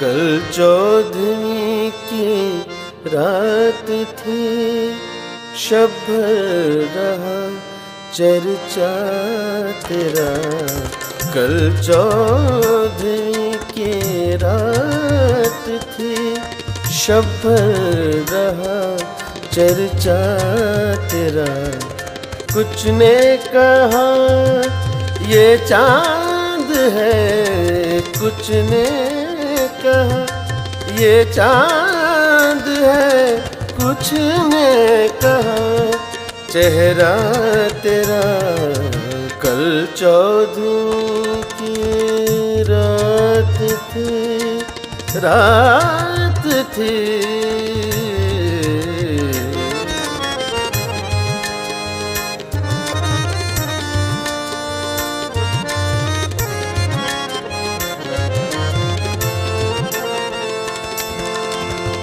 कल चौदहवीं की रात थी। शब रहा, चर्चा तेरा। कल चौदहवीं की रात थी। शब रहा, चर्चा तेरा। कुछ ने कहा, ये चाँद है। कुछ ने कहा, ये चाँद है, कुछ ने कहा, चेहरा तेरा कल चौधरी की रात थी रात थी।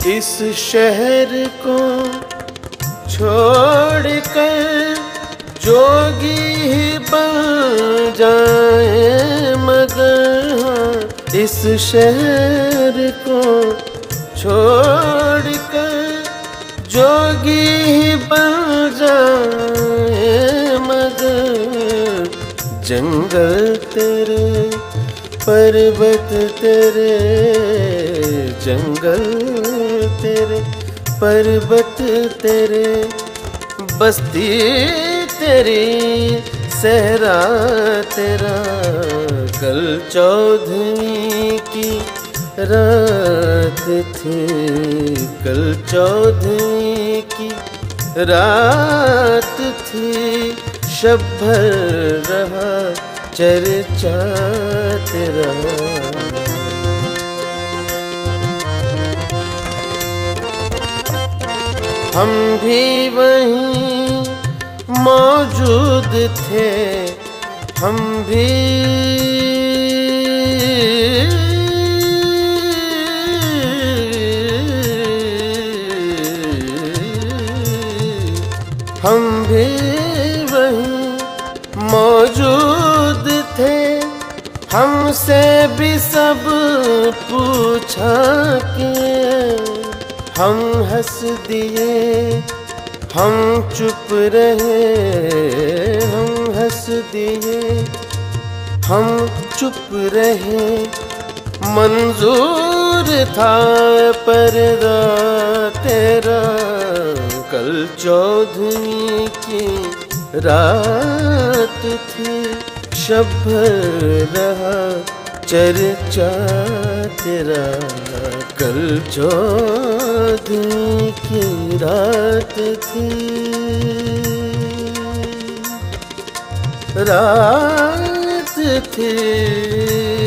इस शहर को छोड़कर जोगी ही बन जाए मगर हाँ इस शहर को छोड़कर जोगी ही बन जाए मगर जंगल तेरे पर्वत तेरे, जंगल तेरे, पर्वत तेरे, बस्ती तेरी, सहरा तेरा, कल चौधरी की रात थी, कल चौधरी की रात थी, शब रहा चर्चा तेरा हम भी वहीं मौजूद थे हम भी हम भी वहीं मौजूद हमसे भी सब पूछा के हम हंस दिए, हम चुप रहे, हम हंस दिए, हम चुप रहे। मंजूर था पर्दा तेरा कल चौदहवीं की रात थी। शब रहा चर्चा तेरा कल चौदहवीं की रात थी। रात थी।